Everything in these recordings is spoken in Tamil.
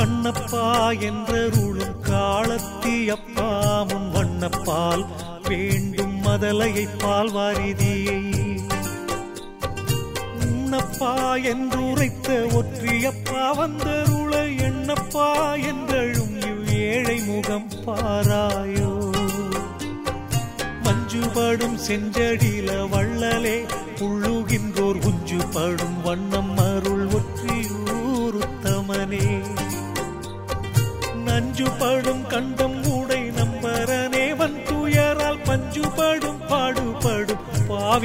கண்ணப்பா என்றருளும் காலத்தி அப்பாமுன் வண்ணப்பால் வேண்டும் மதலையை பால் வாரிதியை உன்னப்பா என்றுரைத்த ஒற்றியப்பா வந்தருள எண்ணப்பா என்றழும் இவ் ஏழை முகம் பாராயோ. மஞ்சுபடும் செஞ்சடில வள்ளலே உள்ளூர்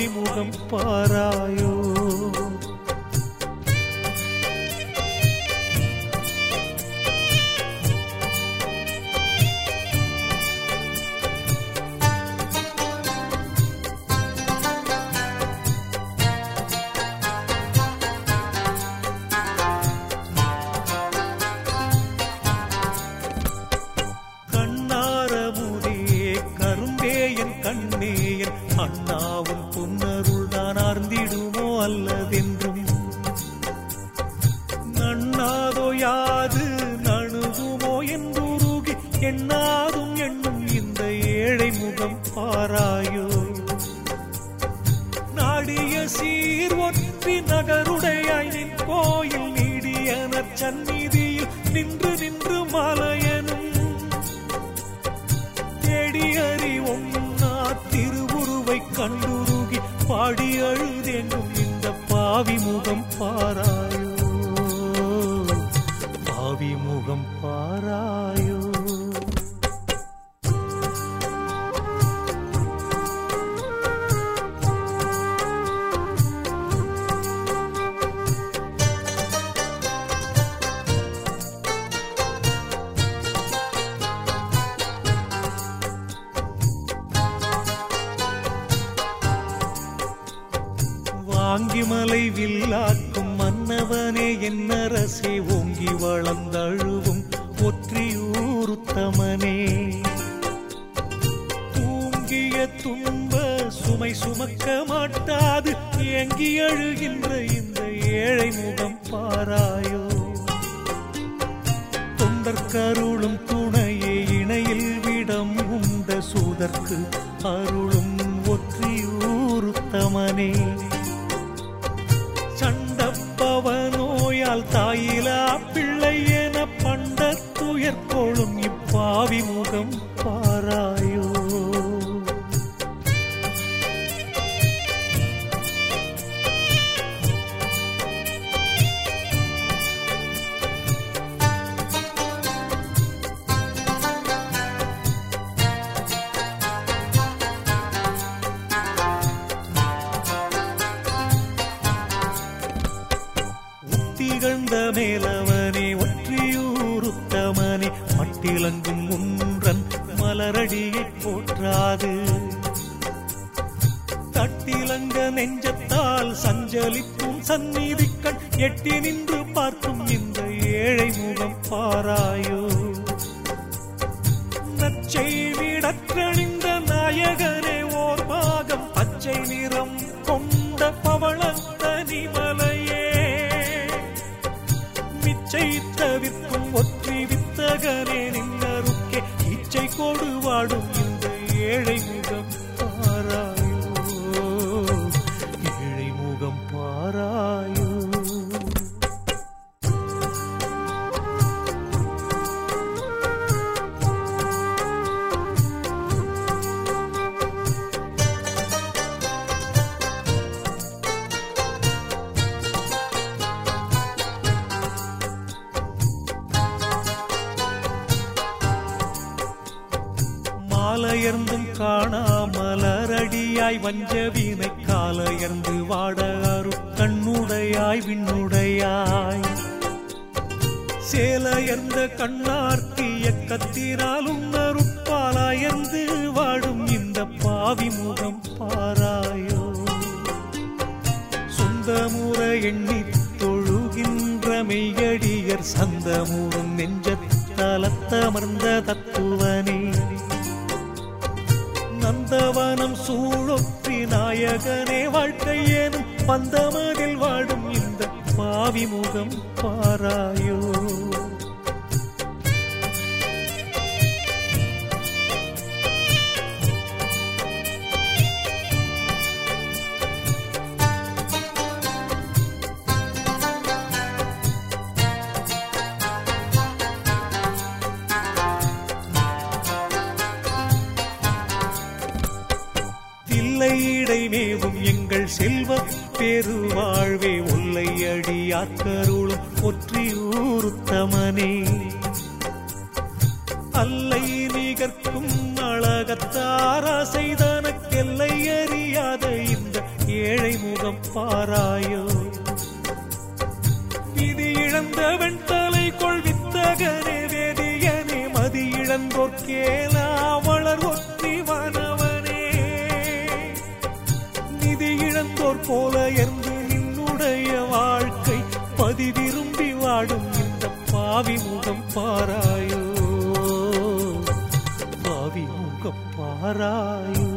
பாவி முகம் பாராயோ எண்ணாதும் எண்ணும் இந்த ஏழை முகம் பாராயோ. நாடிய சீர் ஒற்றி நகருடையாய் நின் கோயில் நீடியனர் சந்நிதியில் நின்று நின்று மலையனும். தேடி அறிவும் திருவுருவை கண்டுருகி பாடி அழுதெங்கும் இந்த பாவி முகம் பாரா. வாங்கிமலை வில்லாக்கும் மன்னவனே என் அரசே ஓங்கி வளர்ந்தழுவும் ஒற்றியூருத்தமனே தூங்கிய துன்ப சுமை சுமக்க மாட்டாது ஏங்கி அழுகின்ற இந்த ஏழை முகம் பாராயோ. தொண்டற்கருளும் துணையே இணையில் விடம் உண்ட சூதற்கு அருளும் ஒற்றியூருத்தமனே சண்டப்பவனோயால் தாயிலா பிள்ளை என பண்ட துயர்கொளும் இப்பாவி முகம் பா திகழ்ந்த மேலவனே ஒற்றியூருத்தமனே மட்டிலங்கும் முன்றன் மலரடியை போற்றாது. தட்டிலங்க நெஞ்சத்தால் சஞ்சலிக்கும் சந்நிதிக்கண் எட்டி நின்று பார்க்கும் இந்த ஏழை முகம் பாராயோ. நச்சை விடற்றணிந்த நாயகனே ஓர் பாகம் பச்சை நிறம் கொண்ட பவளத்த பாடும் மாலையர்ந்தும் காணாமலரடியாய் வஞ்சவீனை காலையர்ந்து வாட அரு கண்ணுடையாய் விண்ணுடையாய். சேலையர்ந்த கண்ணார்த்திய இயக்கத்தினாலும் அருப்பாலாயர்ந்து வாடும் இந்த பாவி முகம் பாராயோ. சொந்தமுற எண்ணி தொழுகின்ற மெய்யடியர் சந்தமுறும் நெஞ்சத்தலத்தமர்ந்த தத்துவனே. நந்தவனம் சூழொற்றி நாயகனே வாழ்க்கையேனும் பந்தமதில் வாடும் இந்த பாவி முகம் பாராயோ. விதியிடை மேவும் எங்கள் செல்வ பெருவாழ்வே உள்ளை அடியாக்கருளும் ஒற்றி ஊருத்தமனே. அல்லை நிகர்க்கும் அழகத்தாரா செய்தனக்கெல்லை அறியாத இந்த ஏழை முகம் பாராயோ. விதி இழந்தவன் தலை கொள்வித்தகனே வேதியனே மதி இழந்தோர் கேலா போல எர்ந்து நின்னுடைய வாழ்க்கை பதி விரும்பி வாடும் இந்த பாவி முகம் பாராயோ. பாவி முகம் பாராயோ.